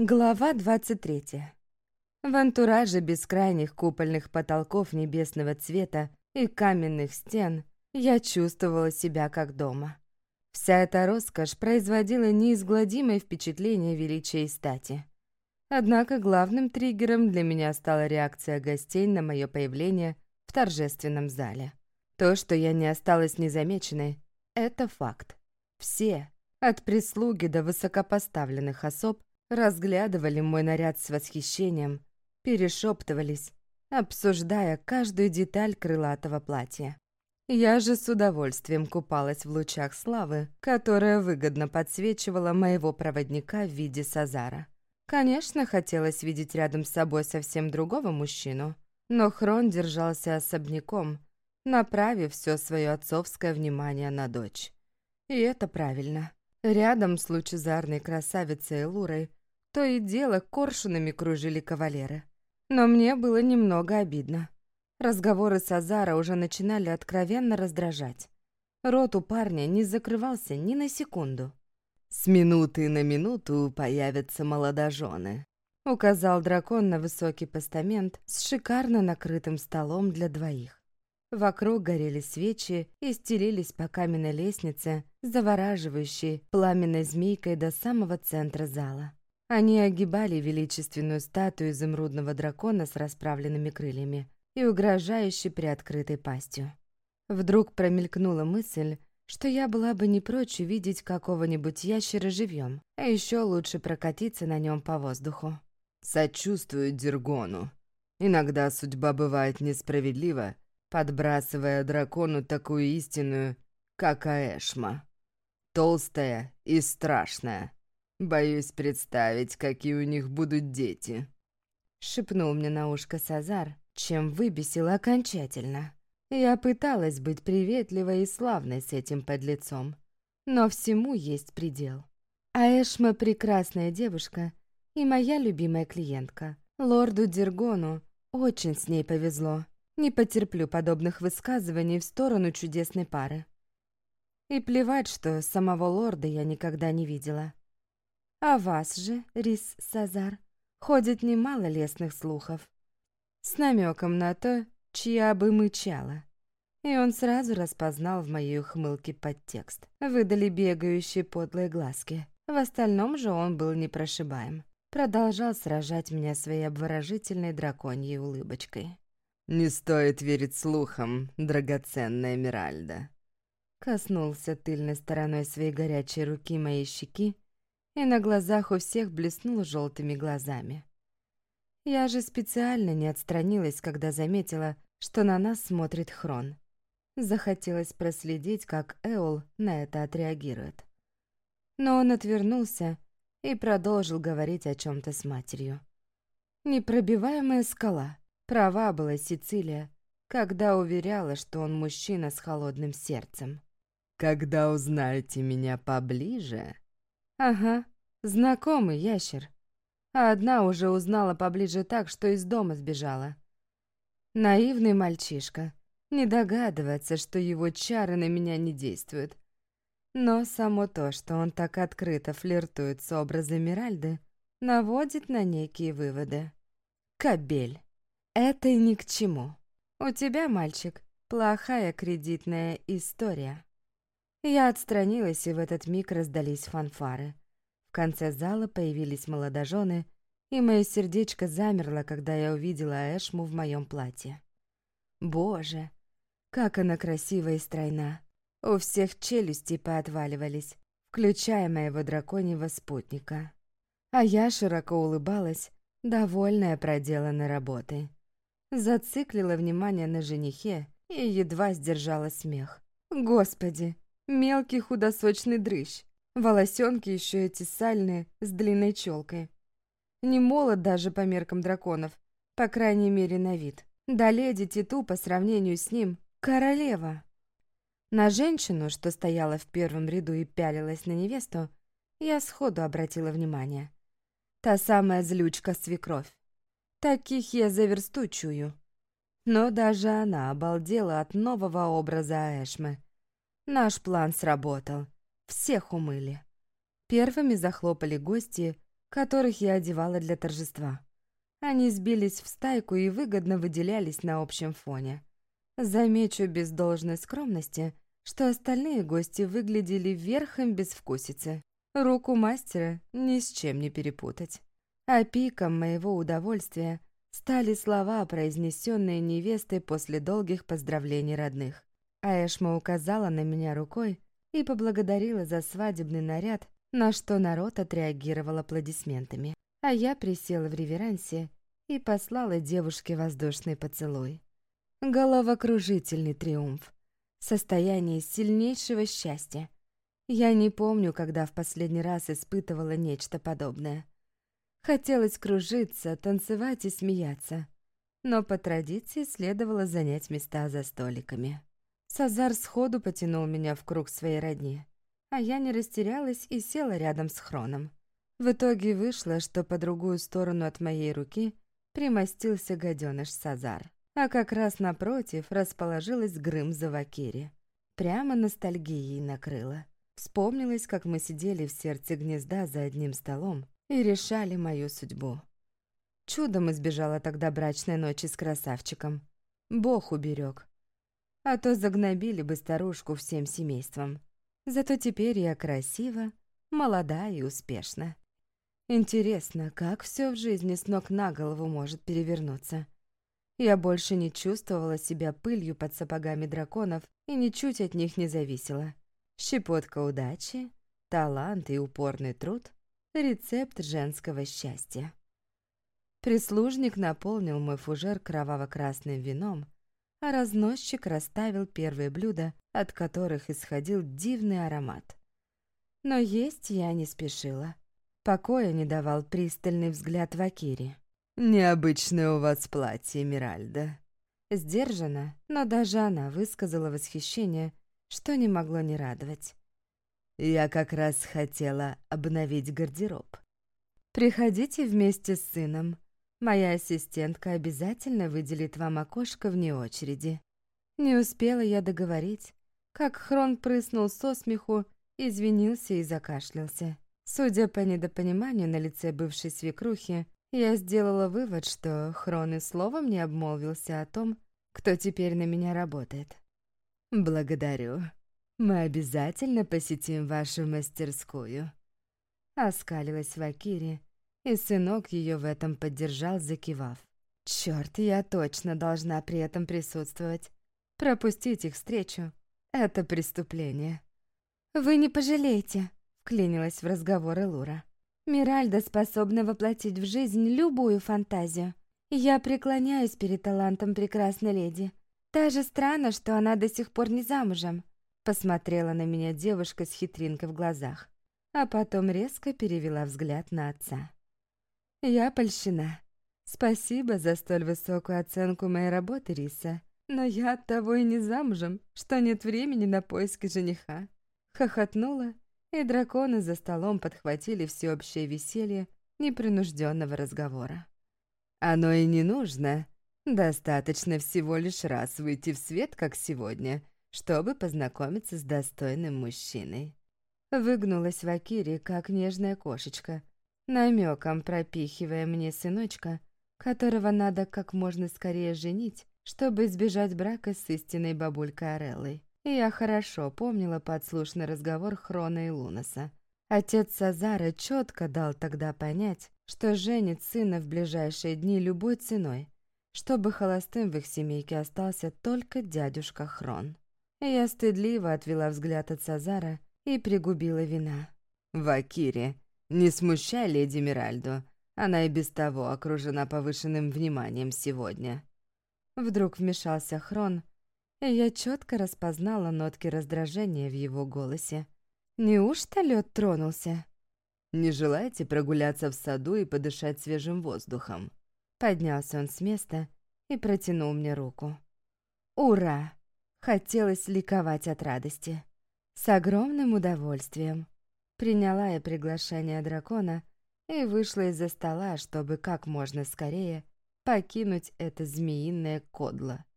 Глава 23. В антураже бескрайних купольных потолков небесного цвета и каменных стен я чувствовала себя как дома. Вся эта роскошь производила неизгладимое впечатление величия и стати. Однако главным триггером для меня стала реакция гостей на мое появление в торжественном зале. То, что я не осталась незамеченной, это факт. Все, от прислуги до высокопоставленных особ, разглядывали мой наряд с восхищением, перешептывались, обсуждая каждую деталь крылатого платья. Я же с удовольствием купалась в лучах славы, которая выгодно подсвечивала моего проводника в виде Сазара. Конечно, хотелось видеть рядом с собой совсем другого мужчину, но Хрон держался особняком, направив все свое отцовское внимание на дочь. И это правильно. Рядом с лучезарной красавицей Лурой то и дело коршунами кружили кавалеры. Но мне было немного обидно. Разговоры с Азара уже начинали откровенно раздражать. Рот у парня не закрывался ни на секунду. «С минуты на минуту появятся молодожены», — указал дракон на высокий постамент с шикарно накрытым столом для двоих. Вокруг горели свечи и стелились по каменной лестнице, завораживающей пламенной змейкой до самого центра зала. Они огибали величественную статую изумрудного дракона с расправленными крыльями и угрожающе приоткрытой пастью. Вдруг промелькнула мысль, что я была бы не прочь увидеть какого-нибудь ящера живьем, а еще лучше прокатиться на нем по воздуху. «Сочувствую Дергону. Иногда судьба бывает несправедлива, подбрасывая дракону такую истинную, как Аэшма. Толстая и страшная. Боюсь представить, какие у них будут дети». Шепнул мне на ушко Сазар, чем выбесил окончательно. Я пыталась быть приветливой и славной с этим подлецом, но всему есть предел. А Эшма прекрасная девушка и моя любимая клиентка. Лорду Дергону очень с ней повезло. Не потерплю подобных высказываний в сторону чудесной пары. И плевать, что самого лорда я никогда не видела. А вас же, Рис Сазар, ходит немало лестных слухов. С намеком на то, чья бы мычала. И он сразу распознал в моей ухмылке подтекст. Выдали бегающие подлые глазки. В остальном же он был непрошибаем. Продолжал сражать меня своей обворожительной драконьей улыбочкой. «Не стоит верить слухам, драгоценная Миральда». Коснулся тыльной стороной своей горячей руки моей щеки и на глазах у всех блеснул желтыми глазами. Я же специально не отстранилась, когда заметила, что на нас смотрит Хрон. Захотелось проследить, как Эол на это отреагирует. Но он отвернулся и продолжил говорить о чем то с матерью. Непробиваемая скала. Права была Сицилия, когда уверяла, что он мужчина с холодным сердцем. «Когда узнаете меня поближе...» «Ага, знакомый ящер», а одна уже узнала поближе так, что из дома сбежала. Наивный мальчишка, не догадывается, что его чары на меня не действуют. Но само то, что он так открыто флиртует с образом Миральды, наводит на некие выводы. Кабель. Это ни к чему. У тебя, мальчик, плохая кредитная история. Я отстранилась, и в этот миг раздались фанфары. В конце зала появились молодожены, и мое сердечко замерло, когда я увидела Эшму в моем платье. Боже, как она красива и стройна. У всех челюсти поотваливались, включая моего драконьего спутника. А я широко улыбалась, довольная проделанной работой. Зациклила внимание на женихе и едва сдержала смех. Господи, мелкий худосочный дрыщ. Волосенки еще эти сальные, с длинной челкой. Не молод даже по меркам драконов, по крайней мере на вид. Да леди Титу по сравнению с ним — королева. На женщину, что стояла в первом ряду и пялилась на невесту, я сходу обратила внимание. Та самая злючка-свекровь. Таких я за. Но даже она обалдела от нового образа Эшмы. Наш план сработал. Всех умыли. Первыми захлопали гости, которых я одевала для торжества. Они сбились в стайку и выгодно выделялись на общем фоне. Замечу без должной скромности, что остальные гости выглядели верхом безвкусицы. Руку мастера ни с чем не перепутать. А пиком моего удовольствия стали слова, произнесенные невестой после долгих поздравлений родных. Аэшма указала на меня рукой и поблагодарила за свадебный наряд, на что народ отреагировал аплодисментами. А я присела в реверансе и послала девушке воздушный поцелуй. Головокружительный триумф. Состояние сильнейшего счастья. Я не помню, когда в последний раз испытывала нечто подобное. Хотелось кружиться, танцевать и смеяться. Но по традиции следовало занять места за столиками. Сазар сходу потянул меня в круг своей родни, а я не растерялась и села рядом с Хроном. В итоге вышло, что по другую сторону от моей руки примостился гаденыш Сазар, а как раз напротив расположилась Грым Завакири. Прямо ностальгией накрыла. Вспомнилось, как мы сидели в сердце гнезда за одним столом и решали мою судьбу. Чудом избежала тогда брачной ночи с красавчиком. Бог уберег а то загнобили бы старушку всем семейством. Зато теперь я красива, молода и успешна. Интересно, как все в жизни с ног на голову может перевернуться? Я больше не чувствовала себя пылью под сапогами драконов и ничуть от них не зависела. Щепотка удачи, талант и упорный труд — рецепт женского счастья. Прислужник наполнил мой фужер кроваво-красным вином, а разносчик расставил первые блюда, от которых исходил дивный аромат. Но есть я не спешила. Покоя не давал пристальный взгляд Вакири. «Необычное у вас платье, Миральда». Сдержанно, но даже она высказала восхищение, что не могло не радовать. «Я как раз хотела обновить гардероб». «Приходите вместе с сыном», Моя ассистентка обязательно выделит вам окошко вне очереди. Не успела я договорить, как Хрон прыснул со смеху, извинился и закашлялся. Судя по недопониманию на лице бывшей свекрухи, я сделала вывод, что Хрон и словом не обмолвился о том, кто теперь на меня работает. «Благодарю. Мы обязательно посетим вашу мастерскую», — оскалилась Вакири, и сынок ее в этом поддержал, закивав. Черт, я точно должна при этом присутствовать. Пропустить их встречу — это преступление. «Вы не пожалеете», — вклинилась в разговор Элура. «Миральда способна воплотить в жизнь любую фантазию. Я преклоняюсь перед талантом прекрасной леди. Даже странно, что она до сих пор не замужем», — посмотрела на меня девушка с хитринкой в глазах, а потом резко перевела взгляд на отца. Я польщена. Спасибо за столь высокую оценку моей работы, Риса. Но я от того и не замужем, что нет времени на поиски жениха. Хохотнула, и драконы за столом подхватили всеобщее веселье непринужденного разговора. Оно и не нужно. Достаточно всего лишь раз выйти в свет, как сегодня, чтобы познакомиться с достойным мужчиной. Выгнулась Вакири, как нежная кошечка, намеком пропихивая мне сыночка, которого надо как можно скорее женить, чтобы избежать брака с истинной бабулькой Ореллой. Я хорошо помнила подслушный разговор Хрона и Лунаса. Отец Сазара четко дал тогда понять, что женит сына в ближайшие дни любой ценой, чтобы холостым в их семейке остался только дядюшка Хрон. Я стыдливо отвела взгляд от Сазара и пригубила вина. «Вакири, не смущай леди Миральду, она и без того окружена повышенным вниманием сегодня. Вдруг вмешался Хрон, и я четко распознала нотки раздражения в его голосе. Неужто лед тронулся? Не желаете прогуляться в саду и подышать свежим воздухом? Поднялся он с места и протянул мне руку. Ура! Хотелось ликовать от радости. С огромным удовольствием. Приняла я приглашение дракона и вышла из-за стола, чтобы как можно скорее покинуть это змеиное кодло.